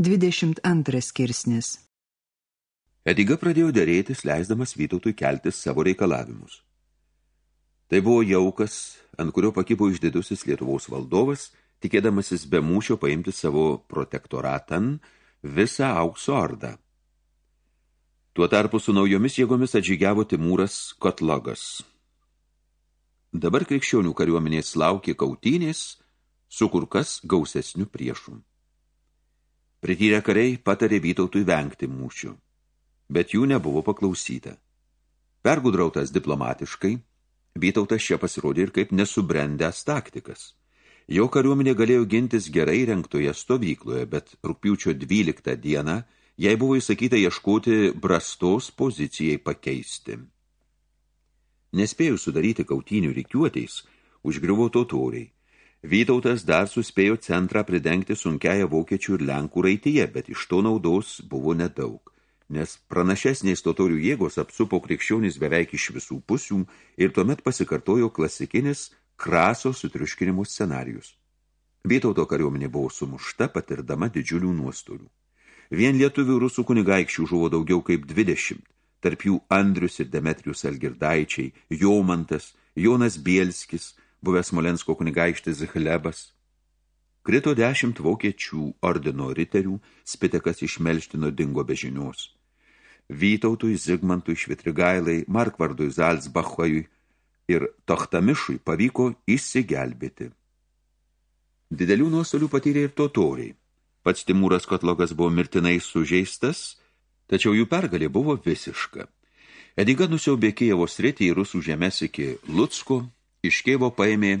22 skirsnis Ediga pradėjo dėrėtis, leisdamas Vytautui keltis savo reikalavimus. Tai buvo jaukas, ant kurio pakibo išdidusis Lietuvos valdovas, tikėdamasis be mūšio paimti savo protektoratan visą aukso ordą. Tuo tarpu su naujomis jėgomis atžygiavo Timūras Kotlogas. Dabar krikščionių kariuomenės laukė kautynės su kur kas gausesniu priešu. Prityrę kariai patarė Vytautui vengti mūšių, bet jų nebuvo paklausyta. Pergudrautas diplomatiškai, Vytautas čia pasirodė ir kaip nesubrendęs taktikas. Jo kariuomenė galėjo gintis gerai renktoje stovykloje, bet rūpiučio 12 dieną jai buvo įsakyta ieškoti brastos pozicijai pakeisti. Nespėjus sudaryti kautinių rikiuoteis, užgriuvo totoriai. Vytautas dar suspėjo centrą pridengti sunkiają vokiečių ir lenkų raityje, bet iš to naudos buvo nedaug nes pranašesnės totorių jėgos apsupo krikščionis beveik iš visų pusių ir tuomet pasikartojo klasikinis kraso sutriuškinimo scenarius. Vytauto kariuomenė buvo sumušta, patirdama didžiulių nuostolių. Vien lietuvių rusų kunigaikščių žuvo daugiau kaip 20, tarp jų Andrius ir Demetrius Algirdaičiai, Jomantas, Jonas Bielskis, buvęs Smolensko kunigaikštis Hlebas. Krito dešimt vokiečių ordino riterių, spitekas išmelštino dingo be žinios. Vytautui, Zigmantui, Švitrigailai, Markvardui, Zalzbachui ir Tohtamišui pavyko išsigelbėti. Didelių nuostolių patyrė ir totoriai. Pats Timūras Kotlogas buvo mirtinai sužeistas, tačiau jų pergalė buvo visiška. Ediga nusiaubė Kijevo sritį į rusų žemės iki Lutsko, iš Kievo paėmė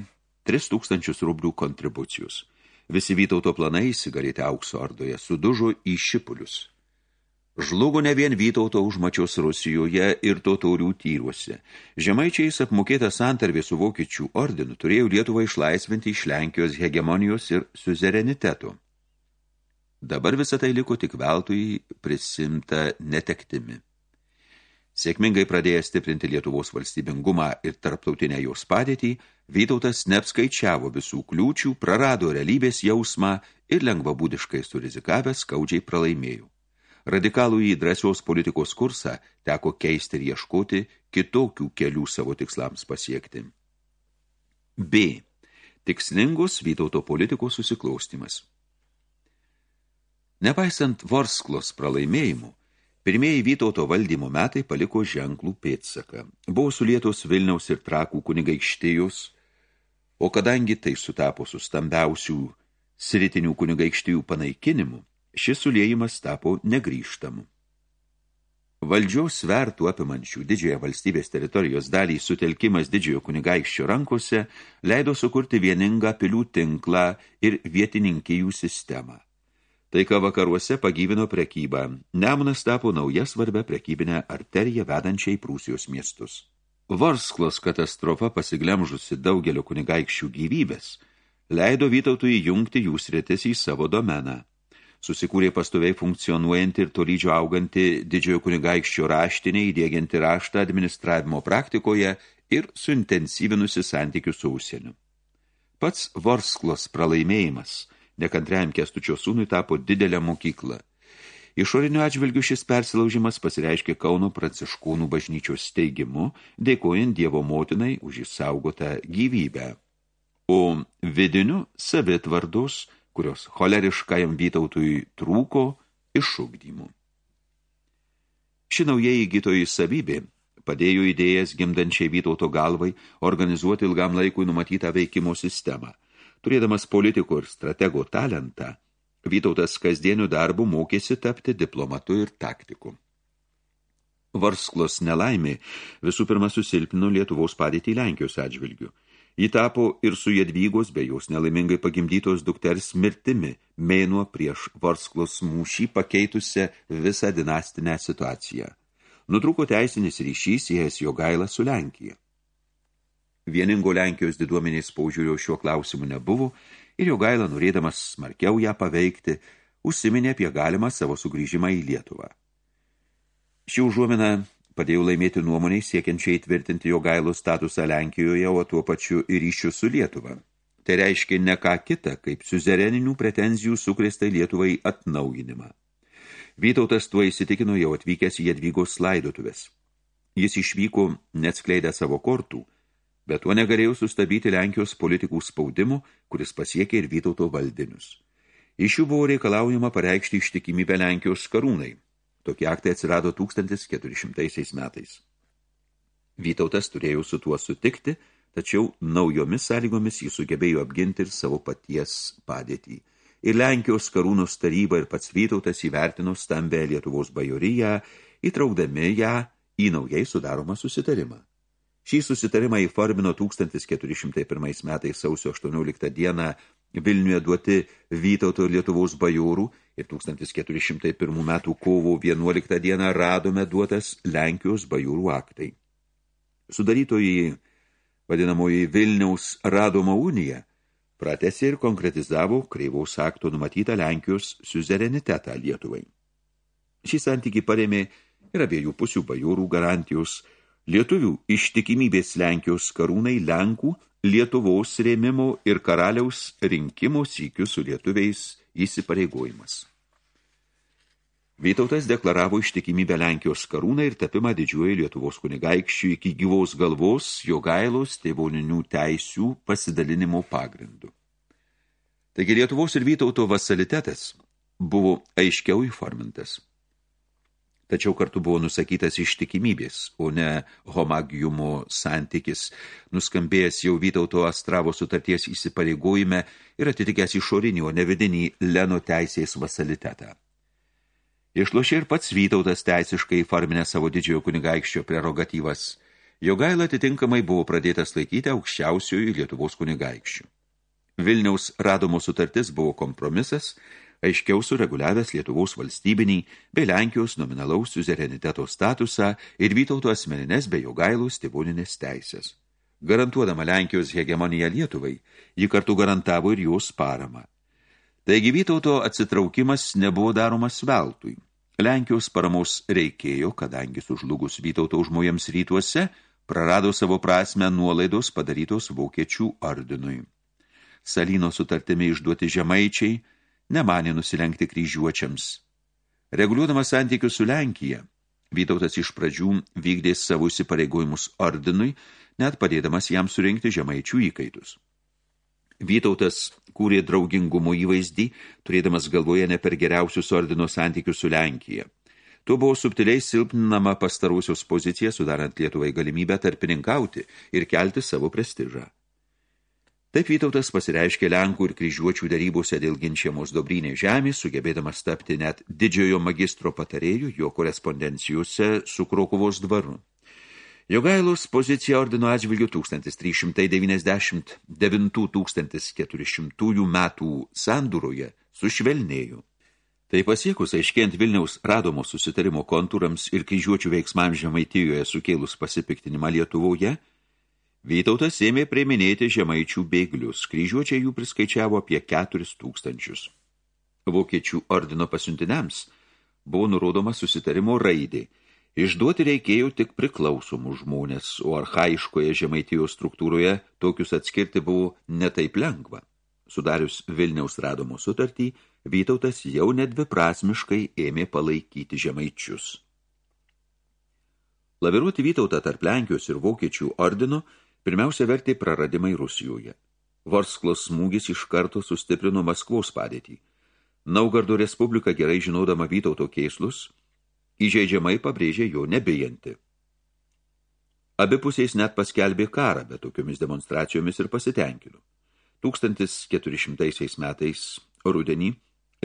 3000 rublių kontribucijus. Visi Vytauto planai įsigalėti aukso ardoje sudužo į šipulius. Žlugo ne vien Vytauto užmačios Rusijoje ir totorių tyruose. Žemaičiais apmokėta santarvė su vokiečių ordinu turėjo Lietuvą išlaisvinti iš Lenkijos hegemonijos ir suzerenitetų. Dabar visą tai liko tik veltui prisimta netektimi. Sėkmingai pradėjęs stiprinti Lietuvos valstybingumą ir tarptautinę jos padėtį, Vytautas neapskaičiavo visų kliūčių, prarado realybės jausmą ir lengvabūdiškai surizikavęs skaudžiai pralaimėjo radikalų į drąsios politikos kursą teko keisti ir ieškoti kitokių kelių savo tikslams pasiekti. B. Tikslingos Vytauto politikos susiklaustimas. Nepaisant Vorsklos pralaimėjimų, pirmieji Vytauto valdymo metai paliko ženklų pėdsaką. Buvo sulietos Vilniaus ir Trakų kunigaikštijos, o kadangi tai sutapo su stambiausių sritinių kunigaikštijų panaikinimu, šis suliejimas tapo negrįžtamu. Valdžiaus svertų apimančių didžioje valstybės teritorijos dalį sutelkimas didžiojo kunigaikščio rankose leido sukurti vieningą pilių tinklą ir vietininkijų sistemą. Taika vakaruose pagyvino prekybą. Nemunas tapo nauja svarbia prekybinę arteriją vedančiai Prūsijos miestus. Vorsklos katastrofa pasiglemžusi daugelio kunigaikščių gyvybės, leido Vytautui įjungti jų sritis į savo domeną susikūrė pastoviai funkcionuojanti ir tolydžio auganti didžiojo kunigaikščio raštinė, įdėgianti raštą administravimo praktikoje ir suintensyvinusi santykius su užsieniu. Pats Vorsklos pralaimėjimas nekantriajam kestučio sūnui tapo didelę mokyklą. Išoriniu atžvilgiu šis persilaužimas pasireiškė Kauno pranciškūnų bažnyčios steigimu, dėkojant Dievo motinai už išsaugotą gyvybę. O vidiniu savitvardos – kurios choleriškajam Vytautui trūko išugdymų. Ši naujai įgytoji savybė padėjo idėjas gimdančiai Vytauto galvai organizuoti ilgam laikui numatytą veikimo sistemą. Turėdamas politiko ir stratego talentą, Vytautas kasdienių darbų mokėsi tapti diplomatu ir taktiku. Varsklos nelaimė visų pirma susilpino Lietuvos padėtį Lenkijos atžvilgių – Ji tapo ir su Jadvygos bei jos nelaimingai pagimdytos dukters mirtimi, mėnuo prieš Vorsklos mūšį pakeitusią visą dinastinę situaciją. Nutruko teisinis ryšys įėjęs jo gailą su Lenkija. Vieningo Lenkijos diduomenės paužiūrio šiuo klausimu nebuvo ir jo gailą norėdamas smarkiau ją paveikti, užsiminė apie galimą savo sugrįžimą į Lietuvą. Ši užuomina padėjo laimėti nuomoniai siekiančiai įtvirtinti jo gailų statusą Lenkijoje, o tuo pačiu ir ryšių su Lietuva. tai reiškia ne ką kitą, kaip suzereninių pretenzijų sukrėstai Lietuvai atnaujinimą. Vytautas tuo įsitikino jau atvykęs į Jadvygos slaidotuvės. Jis išvyko neatskleidę savo kortų, bet tuo negalėjo sustabdyti Lenkijos politikų spaudimų, kuris pasiekė ir Vytauto valdinius. Iš jų buvo reikalaujama pareikšti ištikimybę Lenkijos karūnai. Tokie aktai atsirado 1400 metais. Vytautas turėjo su tuo sutikti, tačiau naujomis sąlygomis jis sugebėjo apginti ir savo paties padėtį. Ir Lenkijos karūnos taryba ir pats Vytautas įvertino stambę Lietuvos bajoriją, įtraukdami ją į naujai sudaromą susitarimą. Šį susitarimą įformino 1401 metais sausio 18 dieną Vilniuje duoti Vytauto ir Lietuvos bajorų ir 1401 metų kovo 11 dieną radome duotas Lenkijos bajorų aktai. Sudarytojai vadinamoji Vilniaus Radoma unija, pratėsi ir konkretizavo Kreivaus akto numatytą Lenkijos suzerenitetą Lietuvai. Šį santykį paremė ir abiejų pusių bajūrų garantijos, lietuvių ištikimybės Lenkijos karūnai Lenkų, Lietuvos rėmimo ir karaliaus rinkimo sykių su lietuviais įsipareigojimas. Vytautas deklaravo ištikimybę Lenkijos karūną ir tapimą didžiuoju Lietuvos kunigaikščių iki gyvos galvos jo gailos tėvoninių teisių pasidalinimo pagrindu. Taigi Lietuvos ir Vytauto vasalitetas buvo aiškiau įformintas. Tačiau kartu buvo nusakytas ištikimybės, o ne homagiumo santykis, nuskambėjęs jau Vytauto Astravo sutarties įsipareigojime ir atitikęs išorinį, o ne vidinį Leno teisės vasalitetą. Išlošė ir pats Vytautas teisiškai farminę savo didžiojo kunigaikščio prerogatyvas. Jo gaila atitinkamai buvo pradėtas laikyti aukščiausiųjų Lietuvos kunigaikščių. Vilniaus radomo sutartis buvo kompromisas, aiškiau sureguliavęs Lietuvos valstybinį bei Lenkijos nominalaus suzereniteto statusą ir Vytauto asmeninės bei jo gailos tėvoninės teisės. Garantuodama Lenkijos hegemoniją Lietuvai, ji kartu garantavo ir jos paramą. Taigi Vytauto atsitraukimas nebuvo daromas veltui. Lenkijos paramos reikėjo, kadangi sužlugus Vytauto užmojams rytuose, prarado savo prasme nuolaidos padarytos vokiečių ordinui. Salino sutartimi išduoti žemaičiai nemanė nusilenkti kryžiuočiams. Reguliuodamas santykius su Lenkija, Vytautas iš pradžių vykdė savo įsipareigojimus ordinui, net padėdamas jam surinkti žemaičių įkaitus. Vytautas kūrė draugingumo įvaizdį, turėdamas galvoje ne per geriausius ordino santykius su Lenkija. Tuo buvo subtiliai silpninama pastarusios pozicija, sudarant Lietuvai galimybę tarpininkauti ir kelti savo prestižą. Taip Vytautas pasireiškė Lenkų ir kryžiuočių darybose dėl ginčiamos dobrynė žemės, sugebėdamas tapti net didžiojo magistro patarėjų jo korespondencijose su Krokuvos dvaru. Jogailos pozicija ordino atžvilgių 1399-1400 metų sandūroje sušvelnėjo. Tai pasiekus aiškėjant Vilniaus radomo susitarimo kontūrams ir kryžiuočių veiksmam Žemaitijoje sukėlus pasipiktinimą Lietuvoje, Vytautas ėmė priminėti žemaičių bėglius, kryžiuočiai jų priskaičiavo apie 4 tūkstančius. Vokiečių ordino pasiuntiniams buvo nurodoma susitarimo raidė – Išduoti reikėjo tik priklausomų žmonės, o archaiškoje žemaitijos struktūroje tokius atskirti buvo netaip lengva. Sudarius Vilniaus radomo sutartį, Vytautas jau nedviprasmiškai ėmė palaikyti žemaičius. Laviruoti Vytautą tarp Lenkijos ir Vokiečių ordino pirmiausia vertė praradimai Rusijoje. Vorsklos smūgis iš karto sustiprino Maskvos padėtį. Naugardo Respublika gerai žinodama Vytauto keislus – įžeidžiamai pabrėžė jo nebejanti. Abipusiais net paskelbė karą, bet tokiomis demonstracijomis ir pasitenkino. 1400 metais rudenį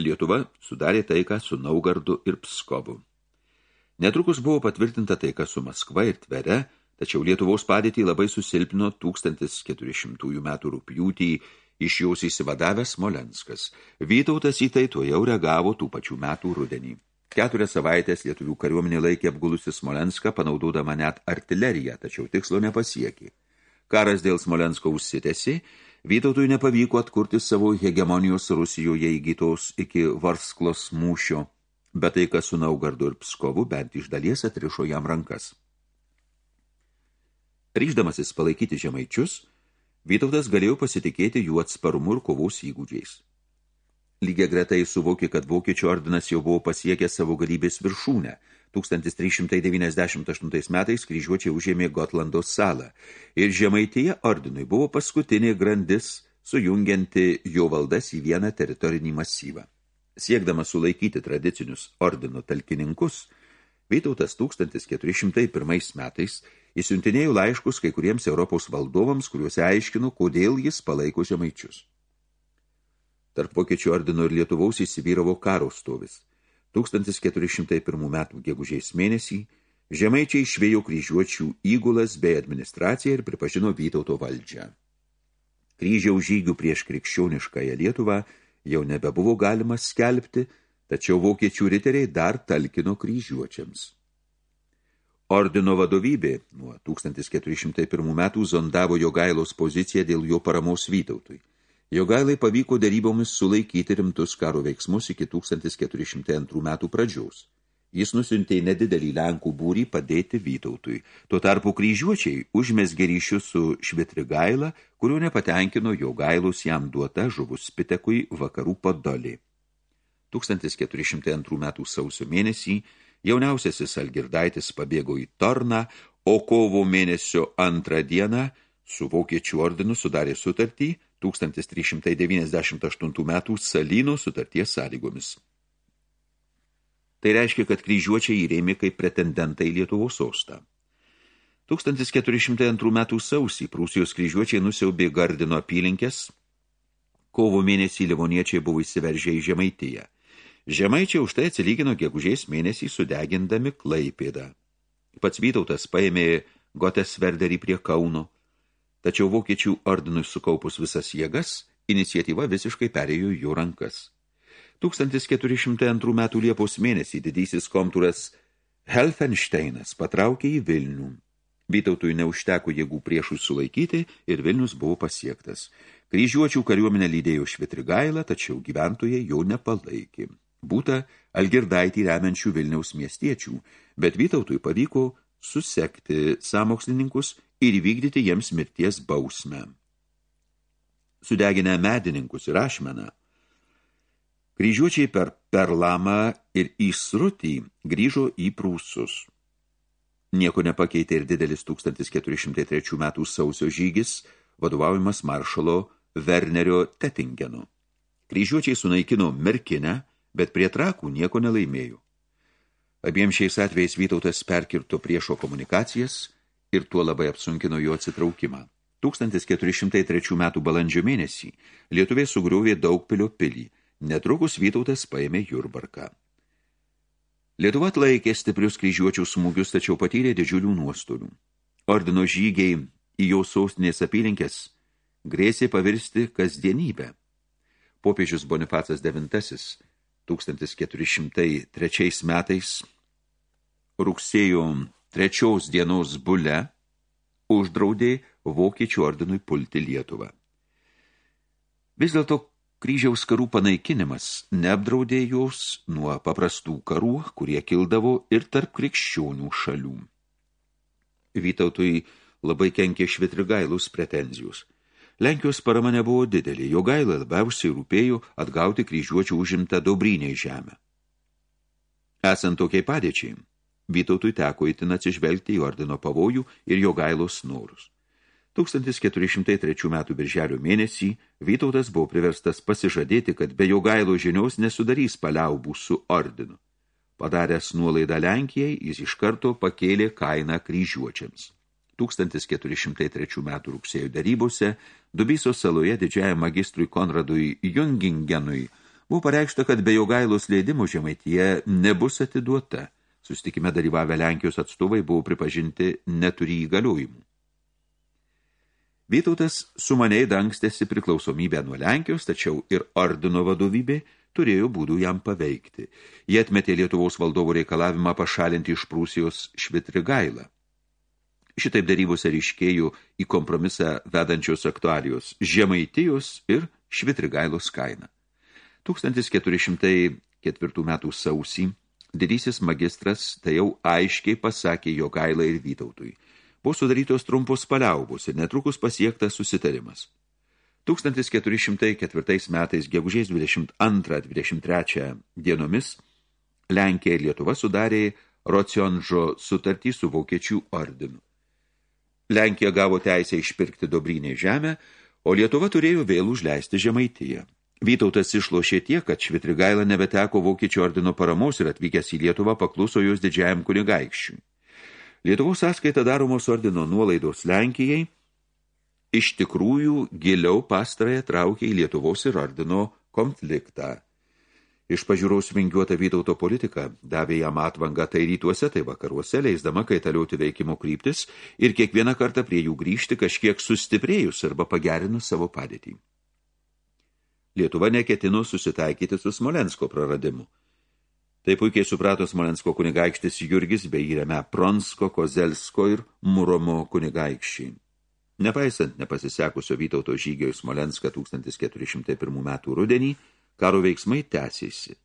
Lietuva sudarė taiką su Naugardu ir Pskovu. Netrukus buvo patvirtinta taika su Maskva ir Tvere, tačiau Lietuvos padėtį labai susilpino 1400 metų rūpjūtį iš jos įsivadavęs Smolenskas. Vytautas į tai to jau reagavo tų pačių metų rudenį. Keturias savaitės lietuvių kariuomenė laikė apgulusi Smolenską, panaudodama net artileriją, tačiau tikslo nepasiekė. Karas dėl Smolensko užsitėsi, Vytautui nepavyko atkurti savo hegemonijos Rusijoje įgytos iki Varsklos mūšio, bet tai, kas su Naugardu ir Pskovu bent iš dalies atrišo jam rankas. Ryždamasis palaikyti žemaičius, Vytautas galėjo pasitikėti jų atsparumu ir kovos įgūdžiais. Lygia gretai suvokė, kad vokiečių ordinas jau buvo pasiekęs savo galybės viršūnę. 1398 metais kryžiuočiai užėmė Gotlando salą ir žemaitėje ordinui buvo paskutinė grandis sujungianti jo valdas į vieną teritorinį masyvą. Siekdamas sulaikyti tradicinius ordino talkininkus, Vytautas 1401 metais įsiuntinėjo laiškus kai kuriems Europos valdovams, kuriuose aiškino, kodėl jis palaiko žemaičius. Tarp vokiečių ordino ir Lietuvaus įsivyravo karo stovis. 1401 metų gegužės mėnesį žemaičiai išvėjo kryžiuočių įgulas bei administraciją ir pripažino Vytauto valdžią. Kryžiaus žygių prieš krikščioniškąją Lietuvą jau nebebuvo galima skelbti, tačiau vokiečių riteriai dar talkino kryžiuočiams. Ordino vadovybė nuo 1401 metų zondavo Jogailos poziciją dėl jo paramos Vytautui. Jogailai pavyko darybomis sulaikyti rimtus karo veiksmus iki 1402 metų pradžiaus. Jis nusintė nedidelį Lenkų būrį padėti Vytautui. Tuo tarpu kryžiuočiai užmesgė ryšius su Švitrigaila, kurio nepatenkino Jogailus jam duota žuvus Spitekui vakarų podolį. 1402 metų sausio mėnesį jauniausiasis Algirdaitis pabėgo į Torną, o kovo mėnesio antrą dieną su Vokiečių ordinu sudarė sutartį 1398 metų Salino sutarties sąlygomis. Tai reiškia, kad kryžiuočiai įrėmė kaip pretendentai Lietuvos sostą. 1402 metų sausį Prūsijos kryžiuočiai nusiaubė Gardino apylinkės, kovo mėnesį livoniečiai buvo įsiveržę į Žemaitiją. Žemaičiai už tai atsilygino gegužės mėnesį sudegindami Klaipėdą. Pats Vytautas paėmė Gotesverderį prie Kauno, tačiau vokiečių ordinui sukaupus visas jėgas, iniciatyva visiškai perėjo jų rankas. 1402 metų Liepos mėnesį didysis komtūras Helfensteinas patraukė į Vilnių. Vytautui neužteko jėgų priešui sulaikyti ir Vilnius buvo pasiektas. Kryžiuočių kariuomenę lydėjo Švitrigailą, tačiau gyventojai jo nepalaikė. Būta Algirdaitį remiančių Vilniaus miestiečių, bet Vytautui pavyko susekti samokslininkus ir įvykdyti jiems mirties bausmę. Sudeginę medininkus ir ašmeną, kryžiuočiai per Perlamą ir Įsrutį grįžo į Prūsus. Nieko nepakeitė ir didelis 1403 metų sausio žygis, vadovaujamas maršalo Wernerio Tettingenu. Kryžiuočiai sunaikino Merkinę, bet prie trakų nieko nelaimėjo. Abiem šiais atvejais Vytautas perkirto priešo komunikacijas ir tuo labai apsunkino jo atsitraukimą. 1403 metų balandžio mėnesį Lietuvė sugriovė Daugpilio pilį, netrukus Vytautas paėmė Jurbarką. Lietuva atlaikė stiprius kryžiuočių smūgius, tačiau patyrė didžiulių nuostolių. Ordino žygiai į jau saustinės apylinkės grėsė pavirsti kasdienybę. Popiežius Bonifacas IX 1403 metais rugsėjo trečios dienos bule uždraudė vokiečių ordinui pulti Lietuvą. Vis dėlto kryžiaus karų panaikinimas neapdraudė jos nuo paprastų karų, kurie kildavo ir tarp krikščionių šalių. Vytautui labai kenkė švitrigailus pretenzijus – Lenkijos parama nebuvo didelė, jo gailą labiausiai rūpėjo atgauti kryžiuočių užimtą Dobrynę žemę. Esant tokiai padėčiai, Vytautui teko įtin atsižvelgti į ordino pavojų ir jo gailos norus. 1403 metų birželio mėnesį Vytautas buvo priverstas pasižadėti, kad be jo gailo žinios nesudarys paliaubų su ordinu. Padaręs nuolaidą Lenkijai, jis iš karto pakėlė kainą kryžiuočiams. 1403 metų rugsėjo darybose Dubyso saloje didžiajam magistrui Konradui Jungingenui buvo pareikšta, kad be jogailos leidimo žemaityje nebus atiduota. Sustikime dalyvavę Lenkijos atstovai buvo pripažinti neturi įgaliojimų. Vytautas sumaniai dangstėsi priklausomybę nuo Lenkijos, tačiau ir ordino vadovybė turėjo būdų jam paveikti. Jie atmetė Lietuvos valdovo reikalavimą pašalinti iš Prūsijos Švitrigailą. Šitaip darybose ryškėjų į kompromisą vedančios aktualijos Žemaitijos ir Švitrigailos kaina. 1404 metų sausį didysis magistras tai jau aiškiai pasakė jo gailą ir Vytautui. buvo sudarytos trumpos paliaubos ir netrukus pasiektas susitarimas. 1404 metais gegužės 22-23 dienomis Lenkija ir Lietuva sudarė Rocionžo sutartį su Vokiečių ordinu. Lenkija gavo teisę išpirkti Dobrynę žemę, o Lietuva turėjo vėl užleisti Žemaitiją. Vytautas išlošė tiek, kad Švitrigaila nebeteko Vokiečių ordino paramos ir atvykęs į Lietuvą pakluso jos didžiajam kunigaikščiui. Lietuvos sąskaita daromos ordino nuolaidos Lenkijai iš tikrųjų giliau pastarąją traukė į Lietuvos ir ordino konfliktą. Iš pažiūraus vingiuota Vytauto politika davė jam atvangą tai rytuose, tai vakaruose, leisdama kaitalioti veikimo kryptis ir kiekvieną kartą prie jų grįžti kažkiek sustiprėjus arba pagerinus savo padėtį. Lietuva neketino susitaikyti su Smolensko praradimu. Tai puikiai suprato Smolensko kunigaikštis Jurgis bei įreme Pronsko, Kozelsko ir Muromo kunigaikščiai. Nepaisant nepasisekusio Vytauto žygio į Smolenską 1401 metų rudenį, karo veiksmai tęsėsi.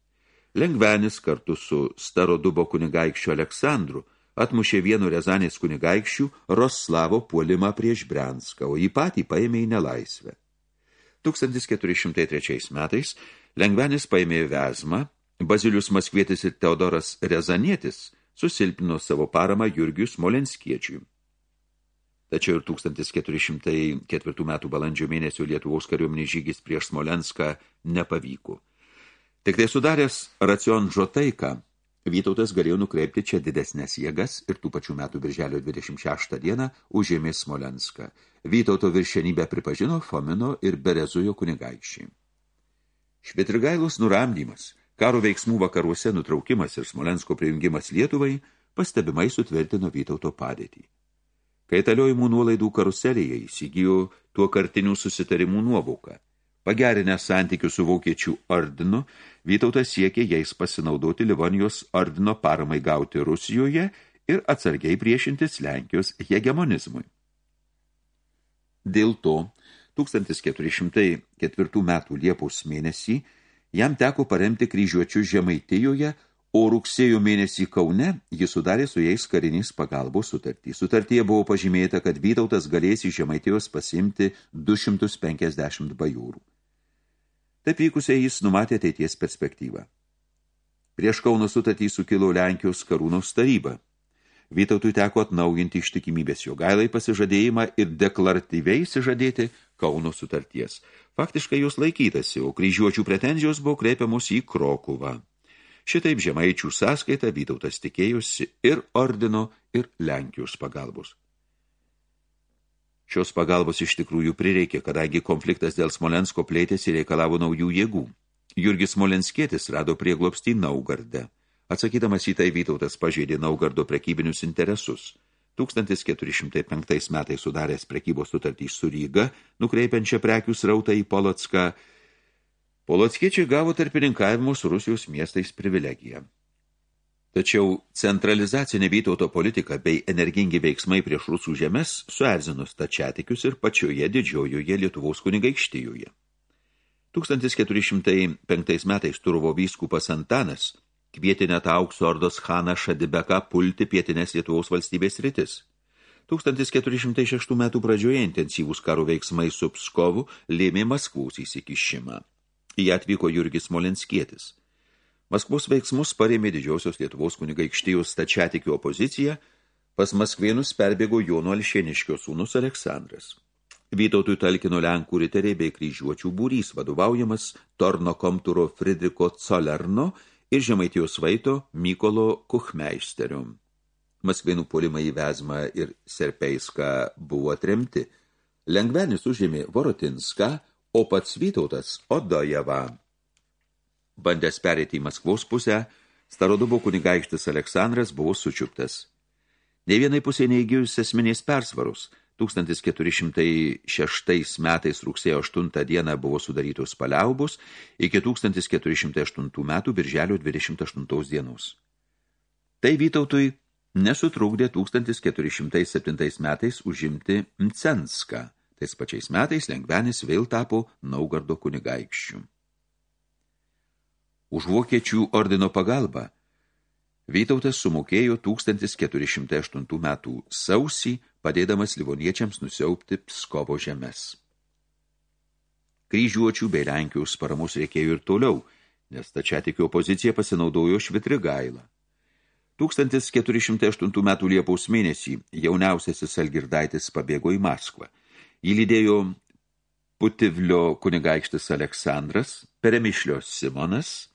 Lengvenis kartu su Starodubo kunigaikščiu Aleksandru atmušė vienu Rezanės kunigaikščių Roslavo puolimą prieš Brenską, o jį patį paėmė į nelaisvę. 1403 metais Lengvenis paėmė Vezmą, Bazilius Maskvietis ir Teodoras Rezanietis susilpino savo paramą Jurgiui Smolenskiečiui. Tačiau ir 1404 metų balandžio mėnesio Lietuvos kariuomenės žygis prieš Smolenską nepavyko. Tik tai sudaręs racionžo taiką, Vytautas galėjo nukreipti čia didesnės jėgas ir tų pačių metų birželio 26 dieną užėmė Smolenską. Vytauto viršenybę pripažino Fomino ir Berezujo kunigaikščiai. Švitrigailus nuramdymas, karo veiksmų vakaruose nutraukimas ir Smolensko prijungimas Lietuvai pastebimai sutvirtino Vytauto padėtį. Kaitaliojimų nuolaidų karuselėje įsigijo tuo kartinių susitarimų nuovoką. Pagerinę santykių su vokiečių ordinu, Vytautas siekė jais pasinaudoti Livonijos ordino paramai gauti Rusijoje ir atsargiai priešintis Lenkijos hegemonizmui. Dėl to 1404 metų Liepos mėnesį jam teko paremti kryžiuočių Žemaitijoje, o rugsėjo mėnesį Kaune jis sudarė su jais karinės pagalbos sutartį. Sutartyje buvo pažymėta, kad Vytautas galės iš Žemaitijos pasimti 250 bajūrų. Taip vykusiai jis numatė ateities perspektyvą. Prieš Kauno sutartį sukilo Lenkijos karūnos taryba. Vytautui teko atnaujinti ištikimybės jo gailai pasižadėjimą ir deklaratyviai įsižadėti Kauno sutarties. Faktiškai jos laikytasi, o kryžiuočių pretenzijos buvo kreipiamos į Krokuvą. Šitaip žemaičių sąskaita Vytautas tikėjusi ir ordino, ir Lenkijos pagalbos. Šios pagalbos iš tikrųjų prireikė, kadangi konfliktas dėl Smolensko plėtėsi reikalavo naujų jėgų. Jurgis Smolenskietis rado prieglobstį Naugarde. Atsakydamas į tai Vytautas pažeidė Naugardo prekybinius interesus. 1405 metais sudaręs prekybos sutartį su Ryga, nukreipiančią prekių srautą į Polocką, Polockiečiai gavo tarpininkavimo su Rusijos miestais privilegiją. Tačiau centralizacinė Vytauto politika bei energingi veiksmai prieš rusų žemės suerzino stačiatikius ir pačioje didžiojoje Lietuvos kunigaikštijoje. 1405 metais Turovo vyskupas Antanas kvietė net aukso ordos Haną Šadibeką pulti pietinės Lietuvos valstybės rytis. 1406 metų pradžioje intensyvūs karo veiksmai su Pskovu lėmė Maskvos įsikišimą. Į ją atvyko Jurgis Molenskietis. Maskvos veiksmus parėmė didžiausios Lietuvos kunigaikštijos stačiatikių opozicija, pas Maskvėnus perbėgo Jono Alšėniškio sūnus Aleksandras. Vytautui talkino Lenkų riteriai bei kryžiuočių būrys, vadovaujamas Torno komturo Fridriko Colerno ir Žemaitijos vaito Mykolo Kuchmeisterio. Maskvėnų puolimai į Vezmą ir Serpeiską buvo atremti. Lengvenis užėmė Vorotinską, o pats Vytautas Odojevą. Bandęs perėti į Maskvos pusę, Starodubo kunigaikštis Aleksandras buvo sučiuptas. Ne vienai pusė neįgijus esminės persvarus, 1406 metais rugsėjo 8 dieną buvo sudarytos paliaubos iki 1408 metų birželio 28 dienos. Tai Vytautui nesutrukdė 1407 metais užimti Mcenską, tais pačiais metais Lengvenis vėl tapo Naugardo kunigaikščių už vokiečių ordino pagalbą. Vytautas sumokėjo 1408 metų sausį, padėdamas livoniečiams nusiaupti Pskovo žemės. Kryžiuočių bei Lenkijos paramos reikėjo ir toliau, nes tačiatikio opozicija pasinaudojo Švitrigailą. 1408 metų Liepos mėnesį jauniausiasis Algirdaitis pabėgo į Maskvą. Jį lydėjo Putivlio kunigaikštis Aleksandras, Peremišlio Simonas,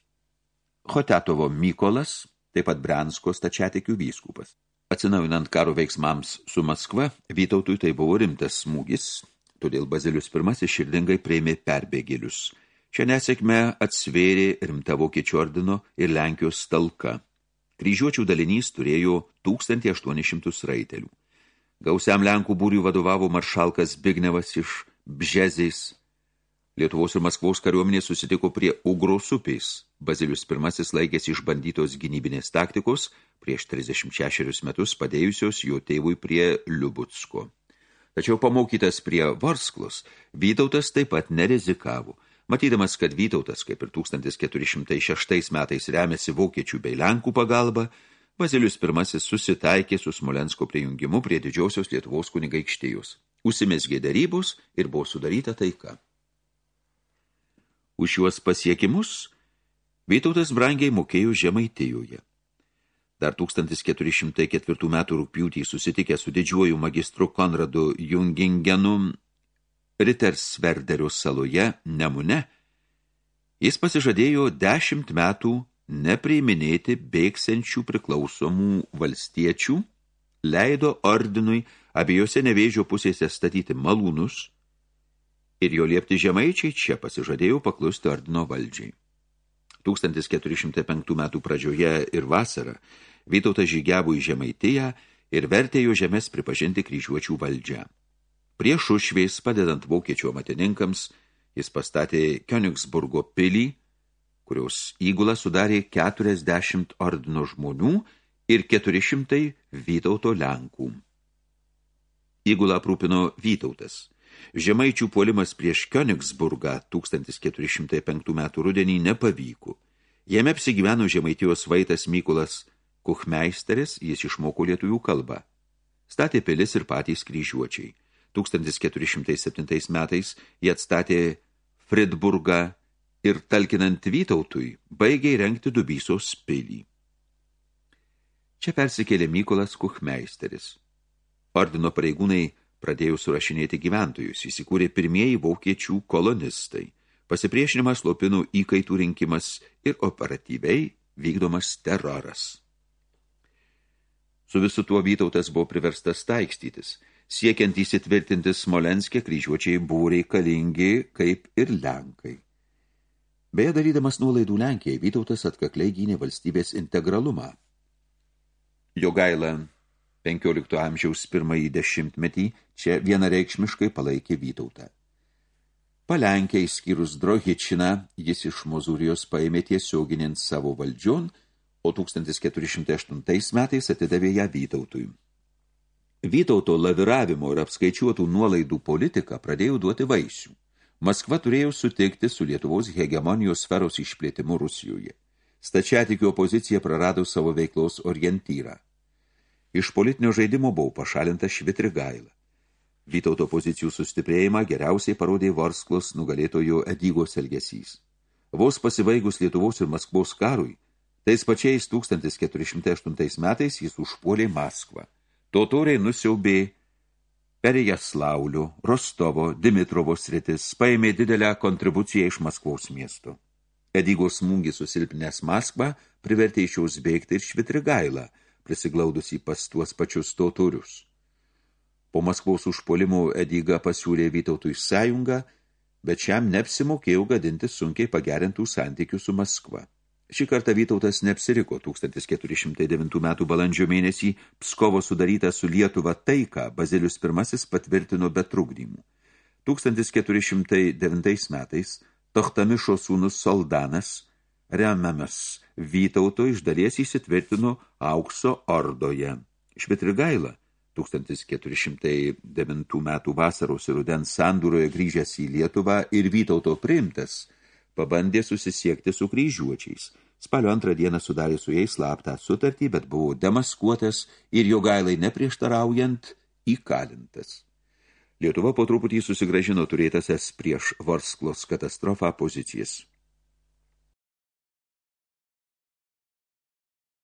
Hotetovo Mykolas, taip pat Brensko stačiatikių vyskupas. Atsinaujinant karo veiksmams su Maskva, Vytautui tai buvo rimtas smūgis, todėl Bazilius I širdingai prieimė perbėgėlius. Šią nesėkmę atsvėrė rimta Vokiečių ordino ir Lenkijos talka. Kryžiuočių dalinys turėjo 1800 raitelių. Gausiam Lenkų būrių vadovavo maršalkas Bignevas iš Bžezės. Lietuvos ir Maskvos kariuomenė susitiko prie Ugros upės. Bazilius I laikėsi išbandytos gynybinės taktikos prieš 36 metus padėjusios jo tėvui prie Liubutsko. Tačiau pamokytas prie Vorsklos, Vytautas taip pat nerizikavo – Matydamas, kad Vytautas, kaip ir 1406 metais remiasi vokiečių bei Lenkų pagalba, Bazilius I susitaikė su Smolensko prijungimu prie didžiosios Lietuvos kunigaikštijos. Užsimesgė darybos ir buvo sudaryta taika. Už juos pasiekimus Vytautas brangiai mokėjo Žemaitijoje. Dar 1404 metų rūpjūtį susitikę su didžiuoju magistru Konradu Jungingenu Ritersverderio saloje Nemune, jis pasižadėjo dešimt metų nepriiminėti bėgsenčių priklausomų valstiečių, leido ordinui abiejose nevėžio pusėse statyti malūnus ir jo liepti žemaičiai čia pasižadėjo paklusti ordino valdžiai. 1405 metų pradžioje ir vasarą Vytautas žygiavo į Žemaitiją ir vertė jo žemės pripažinti kryžiuočių valdžią. Prieš užvės, padedant vokiečių amatininkams, jis pastatė Königsburgo pilį, kurios įgulą sudarė 40 ordino žmonių ir 400 Vytauto Lenkų. Įgulą aprūpino Vytautas. Žemaičių puolimas prieš Königsburgą 1405 metų rudenį nepavyko. Jame apsigyveno žemaitijos vaitas Mykolas Kuchmeisteris, jis išmoko lietuvių kalbą. Statė pilis ir patys kryžiuočiai. 1407 metais jie atstatė Fridburgą ir talkinant Vytautui baigė įrengti Dubysos pilį. Čia persikėlė Mykolas Kuchmeisteris. Ordino pareigūnai pradėjo surašinėti gyventojus, įsikūrė pirmieji vokiečių kolonistai. Pasipriešinimas lopinų įkaitų rinkimas ir operatyviai vykdomas teroras. Su visu tuo Vytautas buvo priverstas taikstytis – Siekiant įsitvirtinti Smolenskė, kryžiuočiai buvo reikalingi kaip ir Lenkai. Beje, darydamas nuolaidų Lenkijai, Vytautas atkakliai gynė valstybės integralumą. Jogaila 15 amžiaus pirmąjį dešimtmetį čia vienareikšmiškai palaikė Vytautą. Palenkę įskyrus Drohičiną, jis iš Mozūrijos paėmė tiesioginint savo valdžion, o 1408 metais atidavė ją Vytautui. Vytauto laviravimo ir apskaičiuotų nuolaidų politika pradėjo duoti vaisių. Maskva turėjo sutikti su Lietuvos hegemonijos sferos išplėtimu Rusijoje. Stačiatikio opozicija prarado savo veiklos orientyrą. Iš politinio žaidimo buvo pašalinta Švitrigaila. Vytauto pozicijų sustiprėjimą geriausiai parodė Vorsklos nugalėtojo Edygos elgesys. Vos pasibaigus Lietuvos ir Maskvos karui, tais pačiais 1408 metais jis užpuolė Maskvą. Totoriai nusiaubė Perejaslavlių, Rostovo, Dimitrovo sritis, paėmė didelę kontribuciją iš Maskvos miesto. Edygos smūgis susilpnęs Maskvą privertė iš jaus bėgti ir Švitrigailą, prisiglaudusį pas tuos pačius totorius. Po Maskvos užpolimų Edyga pasiūlė Vytautui sąjungą, bet šiam neapsimokėjo gadinti sunkiai pagerintų santykių su Maskva. Šį kartą Vytautas neapsiriko 1409 metų balandžio mėnesį Pskovo sudarytą su Lietuva taiką Bazilius I patvirtino be trukdymų. 1409 metais Tohtamišo sūnus Soldanas, remiamas Vytauto iš dalies įsitvirtino aukso ordoje. Švitrigaila 1409 metų vasaros ir rudens sandūroje grįžęs į Lietuvą ir Vytauto priimtas – pabandė susisiekti su kryžiuočiais, Spalio antrą dieną sudarė su jais slaptą sutartį, bet buvo demaskuotas ir jo gailai neprieštaraujant įkalintas. Lietuva po truputį susigražino turėtasias prieš Varsklos katastrofą pozicijas.